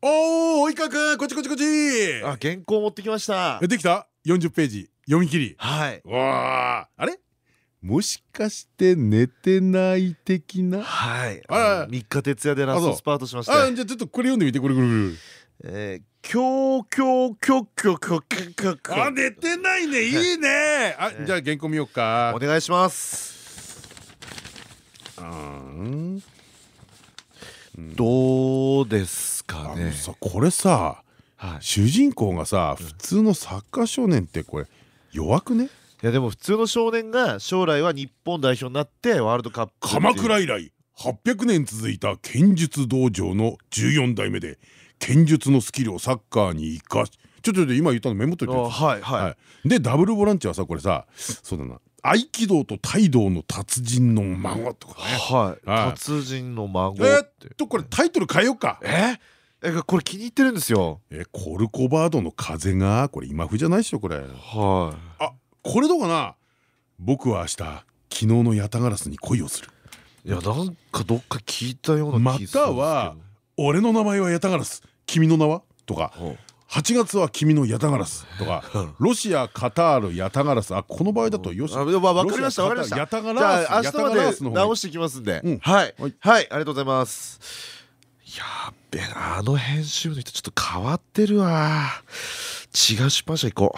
おお及川君こっちこっちこっち。あ、原稿持ってきました。できた？40ページ。読み切り。はい。わああれ？もしかして寝てない的な？はい。あ三日徹夜でラストスパートしましあて。じゃあちょっとこれ読んでみてこれこれこえー、今日今日今日今日今日今日れあ寝てないね。い。いね。あじゃあ原稿見ようか。お願いします。うんどうですかね。さこれさはい。主人公がさ普通のサッカー少年ってこれ弱くね？いやでも普通の少年が将来は日本代表になってワールドカップ鎌倉以来800年続いた剣術道場の14代目で剣術のスキルをサッカーに生かしちょっと今言ったのメモっといてあはいはい。はい、でダブルボランチはさこれさそうだな合気道と帯道の達人の孫とかね。はい。はい。達人の孫って。えーっとこれタイトル変えようか。ええこれ気に入ってるんですよ。えコルコバードの風がこれ今風じゃないっしょこれ。はい。あこれどうかな？僕は明日昨日のヤタガラスに恋をする。いやなんかどっか聞いたような気または俺の名前はヤタガラス。君の名は？とか8月は君のヤタガラスとかロシアカタールヤタガラスあこの場合だとよしあわかりましたわかりました。ヤタガじゃラス明日までガラスの方がいい直してきますんで、うん。はい。はい。はいありがとうございます。やっべあの編集の人ちょっと変わってるわ。違う出版社行こ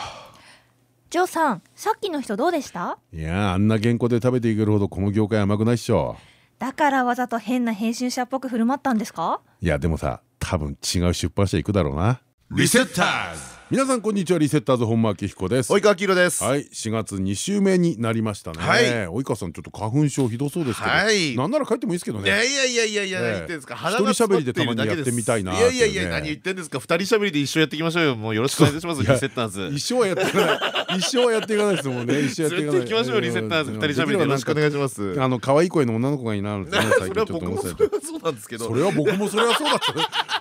ジョーさんさっきの人どうでした？いやあんな原稿で食べていけるほどこの業界甘くないっしょ。だからわざと変な編集者っぽく振る舞ったんですか？いやでもさ多分違う出版社行くだろうなリセッターズ。皆さんこんにちはリセッターズ本間明彦です。う及川黄色です。はい4月2週目になりましたね。はい。及川さんちょっと花粉症ひどそうですけど。はい。なんなら帰ってもいいですけどいやねいやいやいやいやええ。何言ってんですか？一鼻人喋りでたまにやってみたいないやいやいや何言ってんですか？二人喋りで一緒やっていきましょうよ。もうよろしくお願いしますいやリセッターズ。一生はやっていかない。一生はやっていかないですもんね。一生やっていかない。きましょうリセッターズ。二人喋りでよろしくお願いします。あの可愛い声の女の子がいいなってね最 それは僕もそれはそうなんですけど。それは僕もそれはそうだった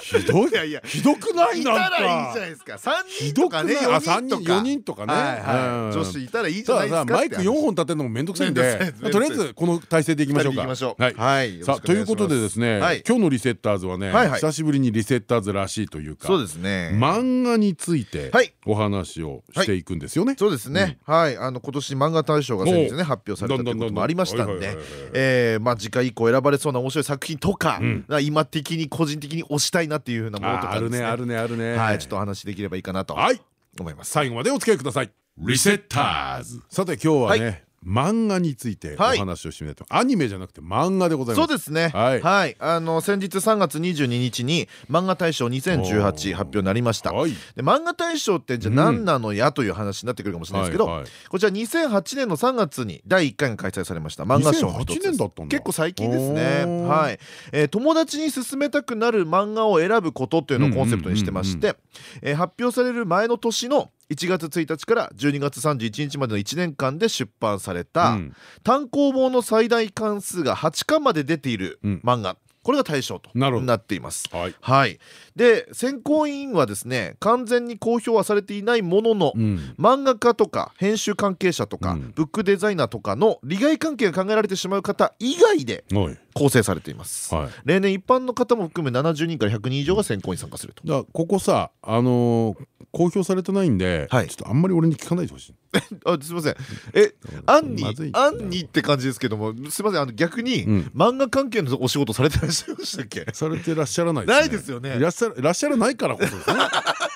ひどい。いやいや。ひどくない？いなんたらいいじゃなかいですか。三ひ人とかねあ4 3人人とか。4人とかね。女子いたらいいじゃないですかマイク4本立てるのもめんどくさいんで。とりあえずこの体勢でいきましょうか。はい。はい。さあということでですねはい。今日のリセッターズはね久しぶりにリセッターズらしいというかそうですね。漫画についてはい。お話をしていくんですよね。そうですね、はい。あの今年漫画大賞が先日ね発表されたということもありましたんでえーまあ次回以降選ばれそうな面白い作品とか、ん。今的に個人的に推したいなっていうふうなものとああるかですねねあるね。あるね。はいちょっとお話できればいいかなとはい。思います。最後までお付き合いください。リセッターズ。さて今日はね漫画についておはい。話をしてみたいと。アニメじゃなくて漫画でございます。そうですね。ははい。い、あの先日3月22日に漫画大賞2018発表になりました。はい。で漫画大賞ってじゃあ何なのやという話になってくるかもしれないですけど、はいはい。こちら2008年の3月に第1回が開催されました。漫画賞の一つ2008年だったんだ。結構最近ですね。はい、えー友達に勧めたくなる漫画を選ぶことっていうのをコンセプトにしてましてえー発表される前の年の1月1日から12月31日までの1年間で出版された、うん。単行本の最大関数が8巻まで出ているうん。漫画、これが対象となっています。はい。はい、で選考委員はですね完全に公表はされていないものの、うん。漫画家とか編集関係者とか、うん。ブックデザイナーとかの利害関係が考えられてしまう方以外ではい構成されています。はい。例年一般の方も含め70人から100人以上が選考に参加すると。だここさあのー公表されてないんでちょはいっとあんまり俺に聞かないでほしい。あすみません。え、案にまずい案にって感じですけども、すみません。あの逆に、うん。漫画関係のお仕事されてらっしゃいましたっけ？されてらっしゃらないないですよね。いらっしゃららっしゃらないからこそですね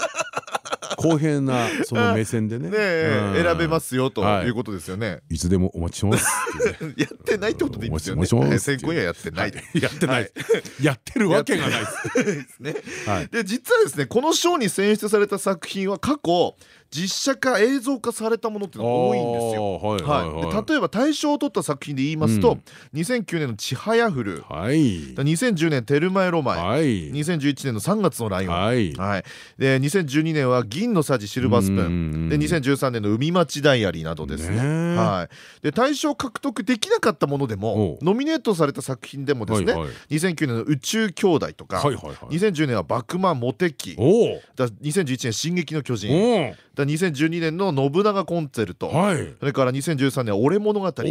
公平なその目線でね。選べますよとはい。いうことですよね。いつでもお待ちしてます。やってないってことでいいんですよね。選考委員はやってないで。やってない。やってるわけがないです。ね。はい。で実はですねこの賞に選出された作品は過去実写化映像化されたものっていうのが多いんですよ。はいはいはい、はい。で例えば大賞を取った作品で言いますと、うん。2009年の「ちはやふる」はい2010年「テルマエロマエ」はい。2011年の3月のライオン、はい。はい、で2012年は銀のさじシルバースプーン。で2013年の海町ダイアリーなどですね。はい、で大賞獲得できなかったものでもノミネートされた作品でもですね、はいはい。2009年の宇宙兄弟とか、はいはいはい。2010年はバクマンモテキ。おおだ2011年進撃の巨人。おだ2012年の信長コンツェルト、おはい。それから2013年は俺物語。テ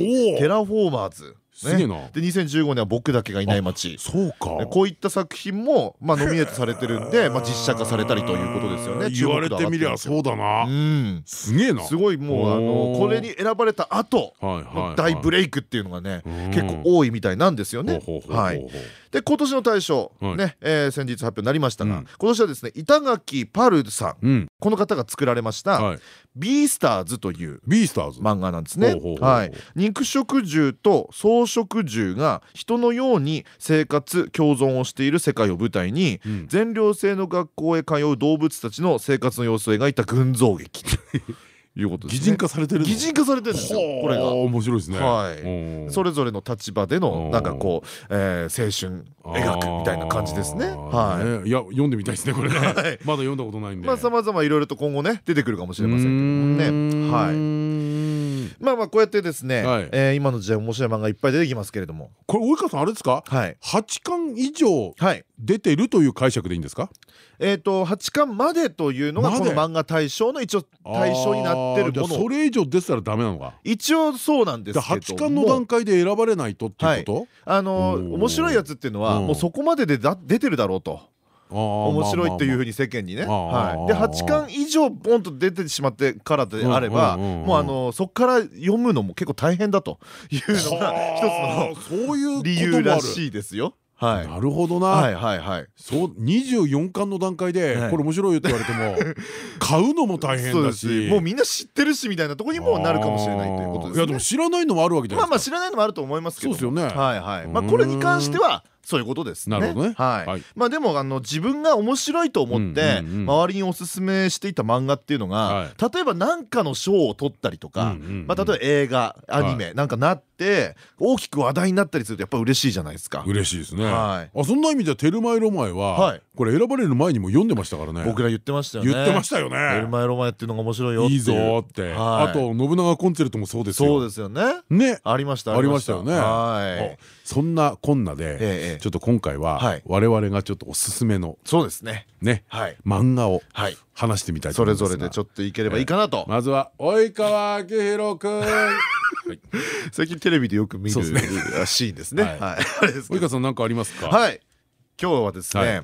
ラフォーマーズ、すげえな。で2015年は僕だけがいない街。そうか。でこういった作品も、まあ、ノミネートされてるんで、まあ、実写化されたりということですよね。言われてみりゃそうだよな、ん。すげえな。すごいもうあのこれに選ばれた後はいはいはい。大ブレイクっていうのがねうん。結構多いみたいなんですよね。はい。で今年の大賞はい。ねえー先日発表になりましたがうん。今年はですね板垣パルさんうん。この方が作られましたはい「ビースターズ」という漫画なんですね。はい。肉食獣と草食獣が人のように生活共存をしている世界を舞台にうん。全寮制の学校へ通う動物たちの生活の様子を描いた群像劇。と いうことですね。擬人化されてるの？擬人化されてるんですよこれが。面白いですね。はい。うんそれぞれの立場でのうんなんかこう、えー青春描くみたいな感じですね。はい。ねいや読んでみたいですねこれね。はい。まだ読んだことないんで。まあさまざまいろいろと今後ね出てくるかもしれませんけどもね。はいいまあまあこうやってですね、はい。えー今の時代面白い漫画いっぱい出てきますけれども。これ及川さんあれですか？はい。八巻以上はい。出てるという解釈でいいんですか？えー、と8巻までというのがこの漫画大賞の一応対象になってるもの。それ以上出てたらダメなのか？一応そうなんですでけども。八巻の段階で選ばれないとっていうこあのおー。面白いやつっていうのはうん。もうそこまででだ出てるだろうとと面面白いっていうふうに世間にね、まあまあまあはい、で8巻以上ボンと出てしまってからであればもうあのそこから読むのも結構大変だというのが一つのそういう理由らしいですよ。はい、なるほどな、はいはいはい。そう24巻の段階で、はい。これ面白いよって言われても 買うのも大変だし。もうみんな知ってるしみたいなところにもなるかもしれないということですね。いやでも知らないのもあるわけじゃまあないですか。まあ知らないのもあると思いますけどそうですよね。はいはい。まあこれに関してはそういうことですね。なるほどね。はい、はい。まあでもあの自分が面白いと思って周りにおすすめしていた漫画っていうのが、は例えば何かの賞を取ったりとか、まあ、例えば映画アニメなんかなって大きく話題になったりするとやっぱ嬉しいじゃないですか。嬉しいですね、はい。あそんな意味じゃテルマエロマエは、はい。これ選ばれる前にも読んでましたからね。僕ら言ってましたよね。言ってましたよね。エルマエロマエっていうのが面白いよいう。いいぞーって、はい。あと信長コンツェルトもそうですよ。そうですよね。ね。ありましたありました。よね。はい。あそんなこんなで、ええええちょっと今回は、はい我々がちょっとおすすめのそうですね。ね、はい。漫画をはい。話してみたいとそれ思いますがぞれでちょっといければいいかなと。まずは及川明宏くん 最近テレビでよく見るそうですシーンですね。はい及川さん何かありますか？はい。今日はですはね。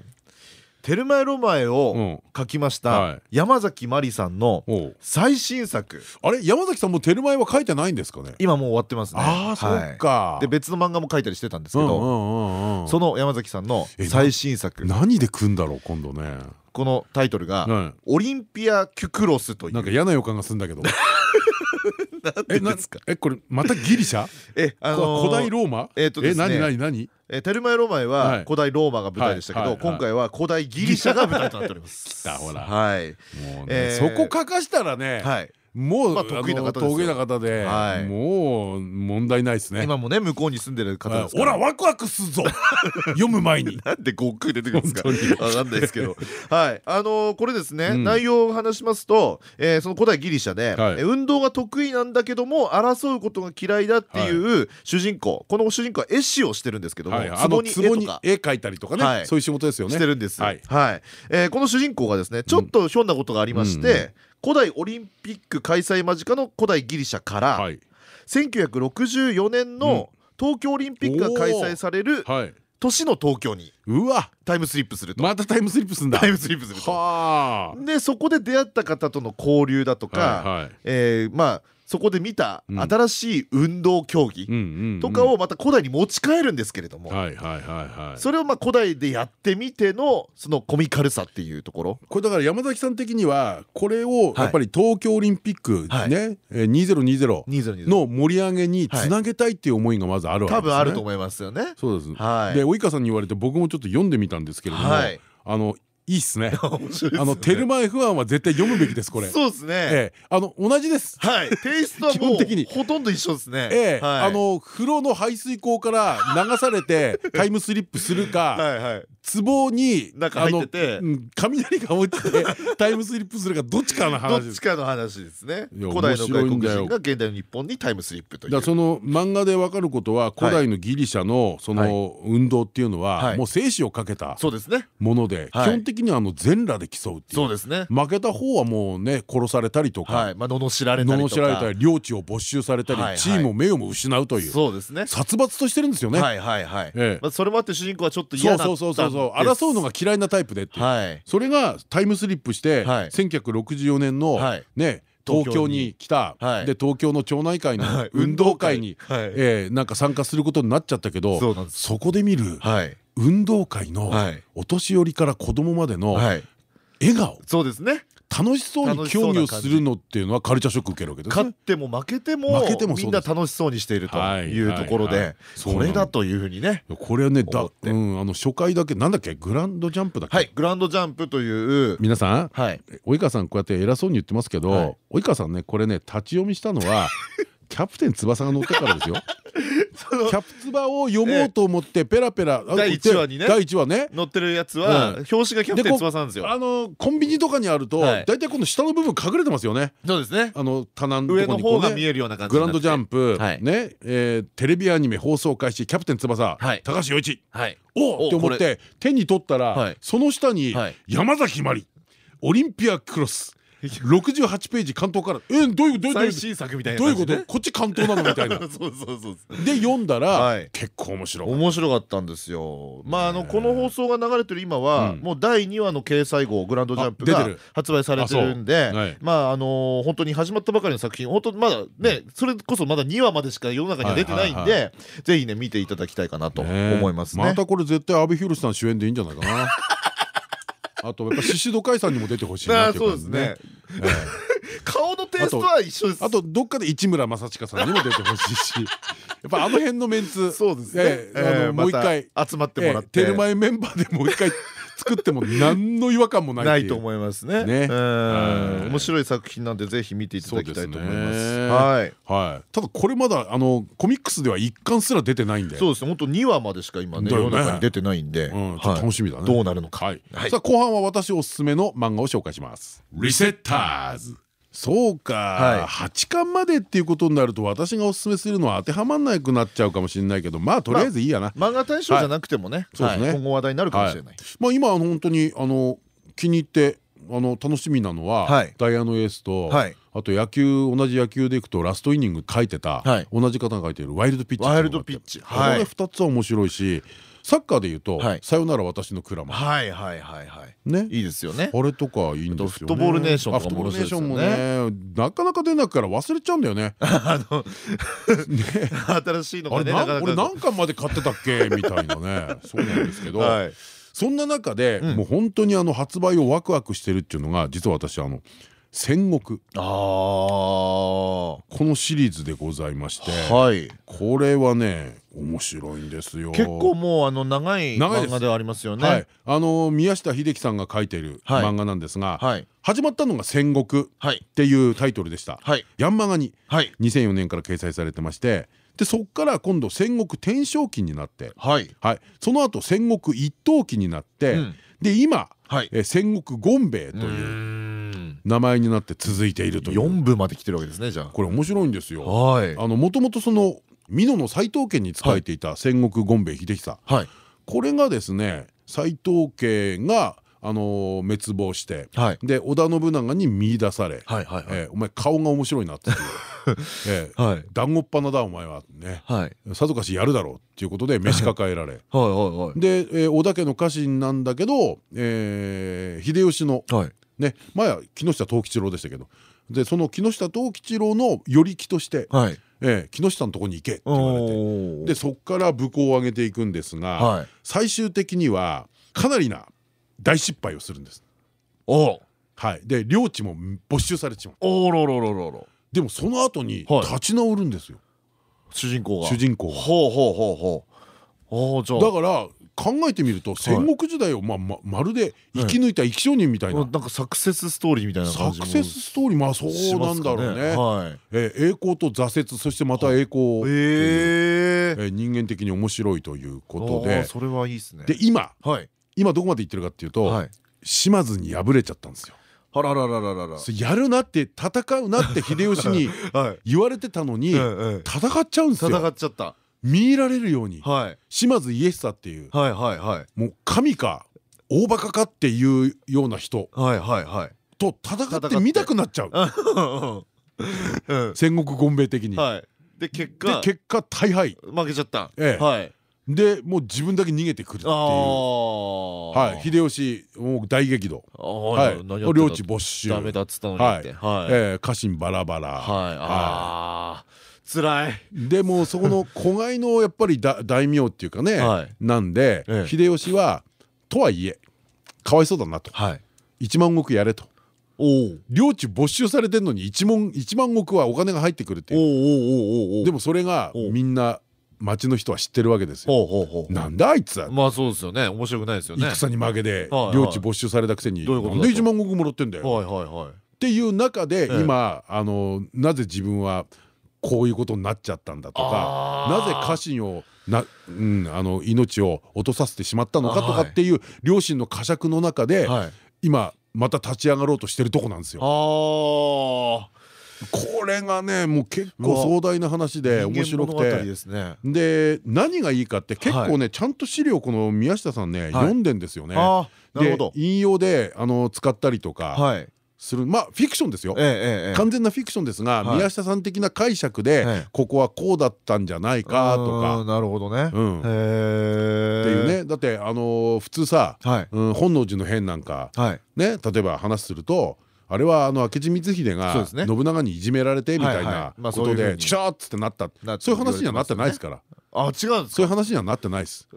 テルマエロマエうをん。書きましはい。た山崎まりさんの最新作。あれ？山崎さんもテルマエは書いてないんですかね？今もう終わってますね。ああはい。そっか。で別の漫画も書いたりしてたんですけど、その山崎さんの最新作。何で組んだろう今度ね。このタイトルがうんオリンピア・キュクロスという。なんか嫌な予感がするんだけど ええ、なですか？えこれまたギリシャ？え、あのー古代ローマ？えーとですねえ何何何？えテルマエロマエははい古代ローマが舞台でしたけど、今回は古代ギリシャが舞台となっております。来たほらはい。もうねえーそこ書かしたらねはい。もうまあ得意な方な方ではい。もう問題ないですね。今もね向こうに住んでる方ですから。ほらワクワクするぞ。読む前に。なんで悟空出てくるんですか？本当に。わかんないですけど。はい。あのーこれですね、うん。内容を話しますと、えーその古代ギリシャで、はい。えー運動が得意なんだけども争うことが嫌いだっていう主人公。この主人公は絵師をしてるんですけども、はい。あの壺に絵描いたりとかはい。ねそういう仕事ですよね。してるんです。ははいい、えーこの主人公がですね、ちょっとひょんなことがありまして、うんうん古代オリンピック開催間近の古代ギリシャから、はい。1964年の東京オリンピックが開催されるはい。年の東京にうわ。タイムスリップすると。またタイムスリップすんだ。タイムスリップすると。はでそこで出会った方との交流だとあか、はえーまあそこで見たうん。新しい運動競技とかをまた古代に持ち帰るんですけれども、それをまあ古代でやってみてのそのコミカルさっていうところ。これだから山崎さん的にはこれをやっぱり東京オリンピックはい。ねえー2020 2020の盛り上げにつなげたいっていう思いがまずあるわけですね。多分あると思いますよね。そうです。はい。で及川さんに言われて僕もちょっと読んでみたんですけれどもはい。あのい いっすね。あのテルマ F1 は絶対読むべきですこれ。そうですね。ええ。あの同じです。はい。テイストは基本的に。ほとんど一緒ですね。ええ。はい。あの風呂の排水口から流されてタイムスリップするかはいはい壺に中入ってて。雷が落ちて タイムスリップするかどっちかのど話です。っちかの話ですね。古代の外国人が現代の日本にタイムスリップという。その漫画でわかることは古代のギリシャのその運動っていうのははい。もう生死をかけたそうですね。もので基はい。本的にはあの全裸で競うっていう。そうですね。負けた方はもうね殺されたりとはか罵られたり罵られたり領地を没収されたり地位も名誉も失うという。そうですね。殺伐としてるんですよね。はいはいはい。それもあって主人公はちょっとそう嫌だったそうそう争うのが嫌いなタイプでってそれがタイムスリップしてはい。1964年のはい。ね東京に。来た。はい。で東京の町内会のはい。運動会にはい。えーなんか参加することになっちゃったけどそこで見るはい。運動会のはい。お年寄りから子供までのはい。笑顔。そうですね楽しそうに競技をするのっていうのはカルチャーショック受けるわけですね。勝っても負けてもみんな楽しそうにしているとはいいうところでい。それだというふうにね。これはねだうんあの初回だけなんだっけ？グランドジャンプだっけ？はいグランドジャンプという。皆さんはい。及川さんこうやって偉そうに言ってますけど、はい。及川さんねこれね立ち読みしたのは キャプテン翼が乗ってからですよ。キャプツバを読もうと思ってペラペラ、あ第一話にね。第一話ね。乗ってるやつはうん。表紙がキャプテン翼なんですよ。あのコンビニとかにあると、はい。だいたいこの下の部分隠れてますよね。そうですね。あの棚上の。方が見えるような感じグランドジャンプ、はい。ね、えーテレビアニメ放送開始キャプテン翼、はい。高橋陽一。はい。おおって思っこて手に取ったら、はい。その下にはい。山崎まりオリンピアクロス68ページ関東から。えどういうどういうどういう最新作みたいなどういう感じでこと？こっち関東なのみたいな。そうそうそうそう。で読んだら、はい。結構面白い面白かったんですよ。まああのこの放送が流れてる今は、うん。もう第2話の掲載号グランドジャンプが発売されてるんで、まああの本当に始まったばかりの作品本当まだねそれこそまだ2話までしか世の中には出てないんで、はいぜひね見ていただきたいかなとね思いますね。またこれ絶対阿部寛さん主演でいいんじゃないかなあとやっぱ獅子戸海さんにも出てほしいなあっていうそうです感じね。え 顔のテイストは一緒です。えあとどっかで市村正親さんにも出てほしいし やっぱあの辺のメンツそうですね。もう一回集まってもらって、ええテルマエメンバーでもう一回作っても何の違和感もないないと思いますね。面白い作品なんでぜひ見ていただきたいと思います。はい。はい。ただこれまだあのコミックスでは一巻すら出てないんで。そうですね。本当2話までしか今ね世の中に出てないんで、うん。ちょっと楽しみだね。どうなるのか。はい。はい。さあ後半は私おすすめの漫画を紹介します。リセッターズそうか、はい。八巻までっていうことになると私がおすすめするのは当てはまんなくなっちゃうかもしれないけどまあとりあえずいいやな、漫画大賞じゃなくてもね、そうですね。はい。今後話題になるかもしれない。まあ今あの本当にあの気に入ってあの楽しみなのは、はい。ダイヤのエースと、はい。あと野球同じ野球でいくとラストイニング書いてた、はい。同じ方が書いてるワイルドピッチワイルドピッチ。こはい。れ2つは面白いしサッカーでいうとはい「さよなら私のクラマはいはいはいはい。」ね。いいですよね。あれとかいいんですよフットボールネーションフットボールネーションもね、なかなか出なくから忘れちゃうんだよね。あの 新しいのあれがね俺何巻まで買ってたっけ？みたいなね。そうなんですけど、はいそんな中でうん。もう本当にあの発売をワクワクしてるっていうのが実は私あの戦国。ああこのシリーズでございまして、はい。これはね面白いんですよ。結構もうあの長い漫画ではありますよね。はい、あの宮下秀樹さんが書いているはい。漫画なんですが、はい。始まったのが戦国っはい。ていうタイトルでした。はい。ヤンマガにはい。2004年から掲載されてましてでそこから今度戦国天正期になって、はい。はい、その後戦国一等期になって、うん。で今、はい。え戦国権兵衛とういうー名前になって続いているという。四部まで来てるわけですねじゃこれ面白いんですあ。よ。はい。あのもともとその美濃の斎藤家に仕えていた戦国権兵衛秀久。はい。これがですね斎藤家があの滅亡してはい。で織田信長に見出されはいはいはい。えーお前顔が面白いな」って団子っ鼻だお前は。ね。はい。さぞかしやるだろうっていうことで召し抱えられ。で、えー織田家の家臣なんだけど、えー秀吉のはい。ね前は木下藤吉郎でしたけど。でその木下藤吉郎の与力として、はい。えー木下のとこに行けって言われて。おでそっから武功を上げていくんですが、はい。最終的にはかなりな大失敗をするんです。おはい、で領地も没収されてしまう。おろろろろろでもその後にはい。立ち直るんですよ、主人公が。主人公が。ほうほうほうほう。じゃあ。だから考えてみると戦国時代をまあままるで生き抜いた生き証人みたいな。なんかサクセスストーリーみたいなサ感じもクセスストーリーまあそうなんだろうね。はい。えー栄光と挫折そしてまた栄光えええー。人間的に面白いということで。それはいいですね。で今。はい。今どこまで行ってるかっていうと、はい。島津に敗れちゃったんですよ。あらららららら。やるなって戦うなって秀吉に はい。言われてたのにええ戦っちゃうんです戦よ。っちゃった。見入られるように。はい。島津家久っていう。はいはいはい。もう神か大バカかっていうような人。はいはいはい。と戦ってみたくなっちゃう。うん。戦国権兵衛的に。はい。で結で果結果大敗。負けちゃった。ええ。はいでもう自分だけ逃げてくるっていう。あはい、秀吉もう大激怒。あはい領地没収。ダメだっつったのにって。はい。えー家臣バラバラ。はい。あー。辛い。でもうそこの子飼いのやっぱりだ 大名っていうかね、はい。なんで、ええ。秀吉はとはいえかわいそうだなと。はい。一万石やれと。領地没収されてんのに一万一万石はお金が入ってくるっていう。おおおおおおでもそれがおみんな町の人は知ってるわけですよ。なんだあいつはまあそうですよね。面白くないですよね。戦に負けで領地没収されたくせに。どういうことだと。なんで一万石もらってんだよ。はいはいはい。っていう中でええ。今あのなぜ自分はこういうことになっちゃったんだとかなぜ家臣をな、うん、あの命を落とさせてしまったのかとかっていう両親の呵責の中ではい。今また立ち上がろうとしてるとこなんですよ。あこれがねもう結構壮大な話で面白くて。ですね。で何がいいかって結構ねちゃんと資料この宮下さんね読んでんですよね。でほど。引用であの使ったりとかはい。する。まあフィクションですよ。完全なフィクションですが、はい。宮下さん的な解釈で、ええ。ここはこうだったんじゃないかとか。んなるほどね。っていうね。だってあのー普通さ、本能寺の変なんかはい。ね例えば話するとあれはあの明智光秀が信長にいじめられてみたいなことでチャーっつってなったそういう話にはなってないですから。あ違うそういうか話にはなってないです。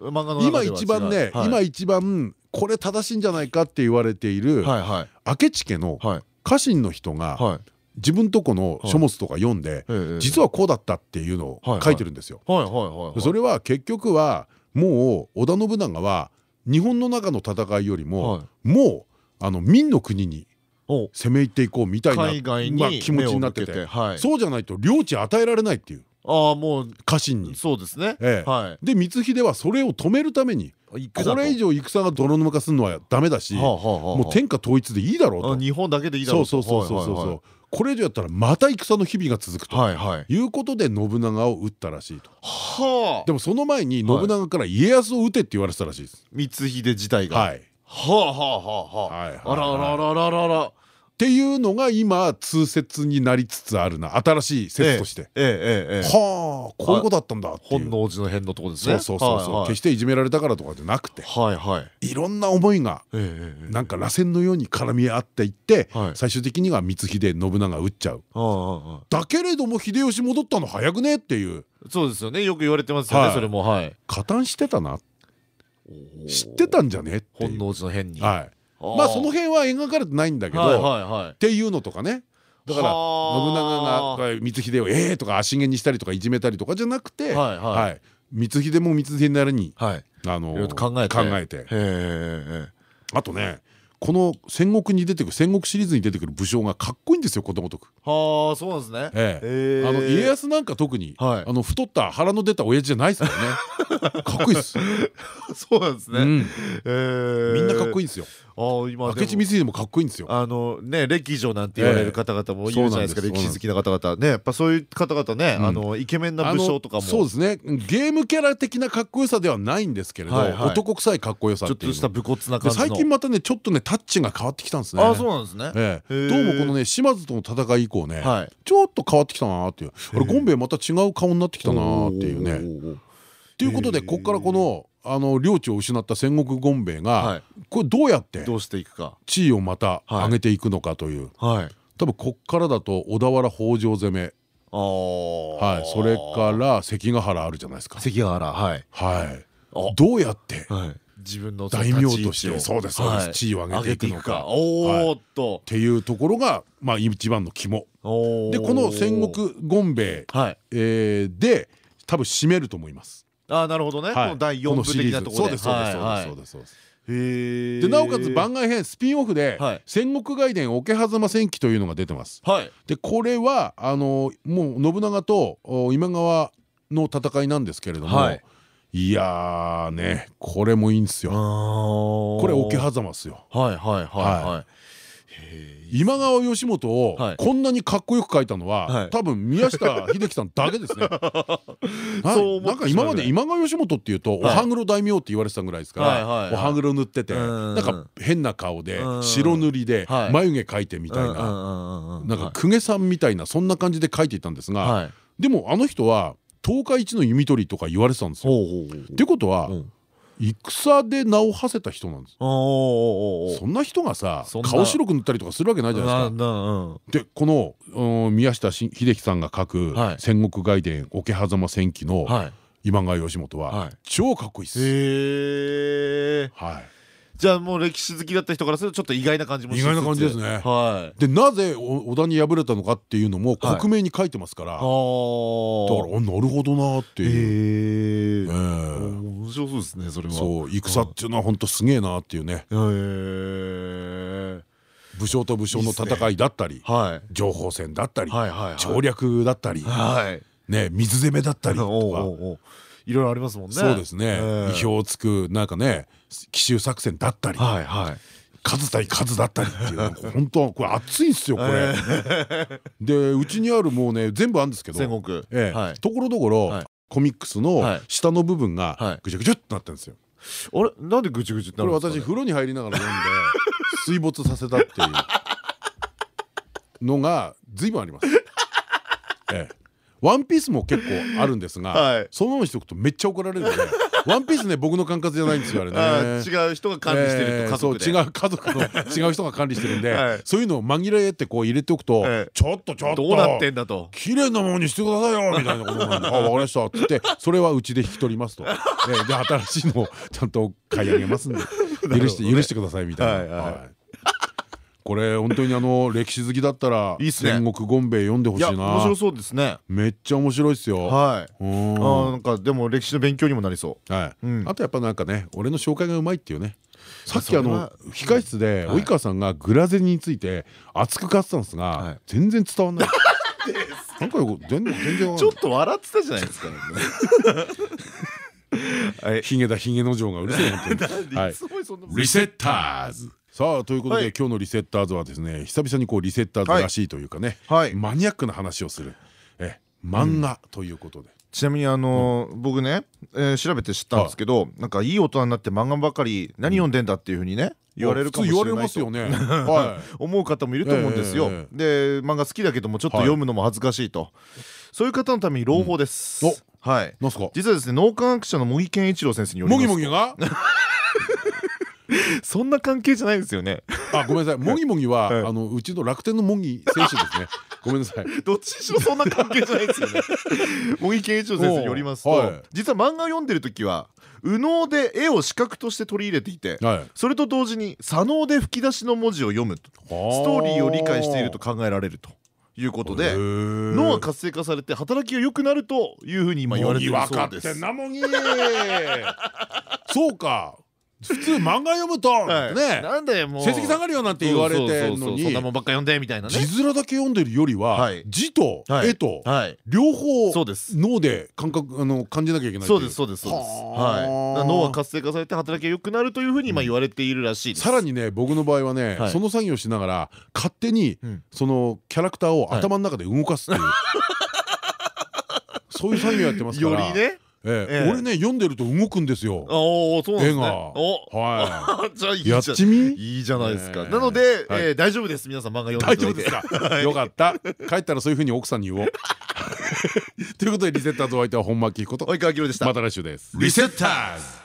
今一番ね、はい。今一番これ正しいんじゃないかって言われている、明智家のはい。家臣の人がはい。自分とこの書物とか読んで、ええ実はこうだったっていうのを書いてるんですよ。それは結局はもう織田信長は日本の中の戦いよりも、はい。もうあの明の国にお攻め入っていこうみたいな海外にまあ気持ちになってて。そうじゃないと領地与えられないっていう。ああもう家臣に。そうですね。ええ。はで光秀はそれを止めるためにいこれ以上戦が泥沼化するのはダメだしももう天下統一でいいだろうと。日本だけでいいだろそうそうそうそうそう。そうこれ以上やったらまた戦の日々が続くと。はいうことで信長を討ったらしいと。はあ。でもその前に信長から家康を討てって言われてたらしいです。光秀自体が。はいはあはあはあはあ。あらあらあらあらあらあらっていうのが今通説になりつつあるな。新しい説として。ええええええ。はあこういうことだったんだ本能寺の変のとこですね。そうそうそう決していじめられたからとかじゃなくて。はいはい。いろんな思いがなんか螺旋のように絡み合っていってはい。最終的には光秀信長撃っちゃう。だけれども秀吉戻ったの早くねっていう。そうですよね。よく言われてますよはい。ねそれも。はい。加担してたな知ってたんじゃね？本能寺の変に。はい。まあその辺は描かれてないんだけど、っていうのとかね。だから信はあ。長が光秀を「ええ!」とか足毛にしたりとかいじめたりとかじゃなくて、光秀も光秀なりに考えて。あとねこの戦国に出てくる戦国シリーズに出てくる武将がかっこいいんですよことごとく。はあそうなんですね。ええ。あの家康なんか特に、はい。あの太った腹の出た親父じゃないですからね。かっこいいです、そうなんですね。うん、えみんなかっこいいんですよ。ああ今明智光秀もかっこいいんですよ。あのね歴女なんて言われる方々もいるじゃないですか。歴史好きな方々。ねやっぱそういう方々ねうん。あのイケメンな武将とかも。そうですね。ゲームキャラ的なかっこよさではないんですけれど、男臭いかっこよさちょっっていうとした武骨なで感じの。最近またねちょっとねタッチが変わってきたんですね。ああそうなんですね。ええ。どうもこのね島津との戦い以降ね、はい。ちょっと変わってきたなーっていう。あれゴンベイまた違う顔になってきたなーっていうね。ねということでここからこのあの領地を失った戦国ゴンベイはがい。これどうやってどうしていくか。地位をまた上げていくのかという。はい。多分こっからだと小田原北条攻め。はい。それから関ヶ原あるじゃないですか。関ヶ原はい。はい。あ。どうやってはい自分の大名としてそうですそうです。はい。地位を上げていくのか。おーっと。っていうところがまあ一番の肝。でこの戦国ゴンベイはい。えーで多分締めると思います。あなるほどね。この第4部的なところで。そうですそうですそうですそうですでなおかつ番外編スピンオフではい「戦国外伝桶狭間戦記」というのが出てます。はい。でこれはあのもう信長とお今川の戦いなんですけれども、はいい、やーねこれもいいんですよ。ここれ桶狭間っすよ。はいはいはいはい。今川義元をはい。こんなにかっこよく書いたのは、はい。多分宮下秀樹さんだけですね。なんか今まで今川義元っていうと、おはい。歯黒大名って言われてたぐらいですから、お歯黒塗ってて、うん。なんか変な顔でうん。白塗りではい。眉毛描いてみたいな、ななんか公家さんみたいなそんな感じで書いていたんですが、はい。でもあの人は東海一の弓取りとか言われてたんですよ。ってことは、うん。戦で名を馳せた人なんです。そんな人がさ顔白く塗ったりとかするわけないじゃないですか。でこのうん宮下秀樹さんが書くはい「戦国外伝桶狭間戦記」のはい。今川義元ははい。超かっこいいっす。はいじゃあもう歴史好きだった人からするとちょっと意外な感じも意外な感じですね。はい。でなぜお織田に敗れたのかっていうのもはい克明に書いてますから、だからああなるほどなっていう。へえええ。面白そうですねそれは。そう戦っていうのは本当すげえなっていうね。へえ武将と武将の戦いだったりはい。情報戦だったりはいはいはい。調略だったりはい。ね水攻めだったりとかいろいろありますもんね。そうですね。ええ。意表をつくなんかね奇襲作戦だったりはいはい。数対数だったりっていう本当はこれ熱いんですよこれ。でうちにあるもうね全部あるんですけどところどころはい。コミックスのはい。下の部分はい。がぐちゃぐちゃってなってるんですよ。あれ？なんでぐちぐちってこれなるんですかね？私風呂に入りながら読んで水没させたっていうのが随分あります。ええワンピースも結構あるんですが、はい。そのままにしておくとめっちゃ怒られるんでワンピースね僕の管轄じゃないんですよあれね。違う人が管理してると家族で。違う家族の 違う人が管理してるんで、はい。そういうのを紛れってこう入れておくと、ええ。ちょっとちょっとどうなってんだと。綺麗なものにしてくださいよみたいなことなんで「あ分かりました」っつってそれはうちで引き取りますと、ええで新しいのをちゃんと買い上げますんで許して許してくださいみたいな。これ本当にあの歴史好きだったら戦国ゴンベイ読んでほしいな。面白そうですね。めっちゃ面白いっすよ。はい。なんかでも歴史の勉強にもなりそはい。うん。あとやっぱなんかね俺の紹介がうまいっていうね。さっきあの控室ではい。及川さんがグラゼについて熱く語ってたんですはい。が全然伝わんない。なんか？全然全然ちょっと笑ってたじゃないですかはい ヒゲだヒゲの城がうるせえ本当に。はい。いつもそんな。リセッターズさあということで、はい。今日のリセッターズはですね久々にこうリセッターズらしいというかね、はい。マニアックな話をするえ漫画ということで、ちなみにあのー僕ねえー調べて知ったんですけどなんかいい大人になって漫画ばかり何読んでんだっていうふうにね言われるかも言われますよね。は思う方もいると思うんですよ。え。で漫画好きだけどもちょっと読むのも恥ずかしいと。そういう方のために朗報です。うん。はい。実はですね脳科学者の茂木健一郎先生によりもますと。ぎもぎが？そんな関係じゃないですよね。あごめんなさい。もぎもぎは、はいあのうちの楽天のもぎ選手ですね。ごめんなさい。どっちにしろそんな関係じゃないですよね。茂木健一郎先生によりますと、はい実は漫画を読んでる時は右脳で絵を視覚として取り入れていて、はい。それと同時に左脳で吹き出しの文字を読むとストーリーを理解していると考えられるということで脳脳が活性化されて働きが良くなるというふうに今言われているそうですそうか普通漫画読むと、はいねなんだよもう成績下がるよなんて言われてんのにそんなもんばっか読んでみたいなね。字面だけ読んでるよりは、はい字とはい絵とはい。両方そうです脳で感覚あの感じなきゃいけないそうですそうですそうです。はい。脳が活性化されて働きが良くなるというふうに今言われているらしいです。さらにね僕の場合はね、はいその作業しながら勝手に、うんそのキャラクターをはい頭の中で動かすっていう、そういう作業やってますからよりね。ええ。ええ。俺ね読んでると動くんですよ。おおそうなんですね。絵が。やっちみ？いいじゃないですか。ええ。なので、大丈夫です。皆さん漫画読ん大でいただいて。丈夫ですか？よかった。帰ったらそういうふうに奥さんに言おう。ということでリセッターズお相手は本間明彦と。及川明でした。また来週です。リセッターズ